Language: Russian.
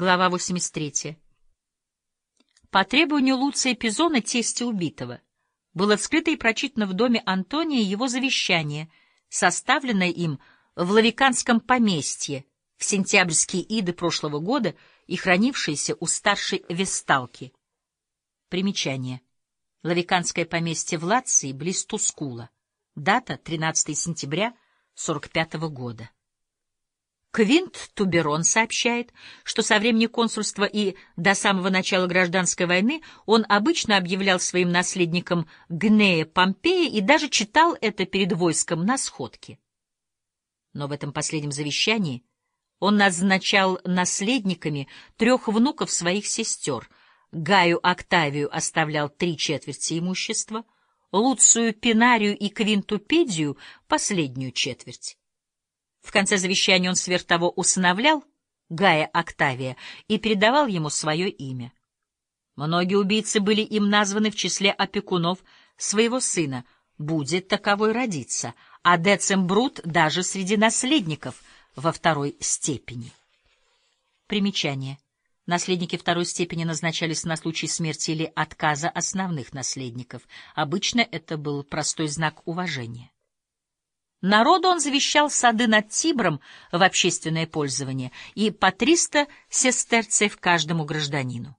Глава 83. По требованию Луция Пизона, тестя убитого, было вскрыто и прочитано в доме Антония его завещание, составленное им в Лавиканском поместье в сентябрьские иды прошлого года и хранившееся у старшей Весталки. Примечание. Лавиканское поместье в Лации, близ Тускула. Дата — 13 сентября 45 года. Квинт Туберон сообщает, что со времени консульства и до самого начала гражданской войны он обычно объявлял своим наследником Гнея Помпея и даже читал это перед войском на сходке. Но в этом последнем завещании он назначал наследниками трех внуков своих сестер. Гаю Октавию оставлял три четверти имущества, Луцию Пинарию и Квинту Педию — последнюю четверть. В конце завещания он сверх того усыновлял Гая Октавия и передавал ему свое имя. Многие убийцы были им названы в числе опекунов своего сына, будет таковой родиться, а Децембрут даже среди наследников во второй степени. Примечание. Наследники второй степени назначались на случай смерти или отказа основных наследников. Обычно это был простой знак уважения. Народу он завещал сады над Тибром в общественное пользование и по 300 сестерцев каждому гражданину.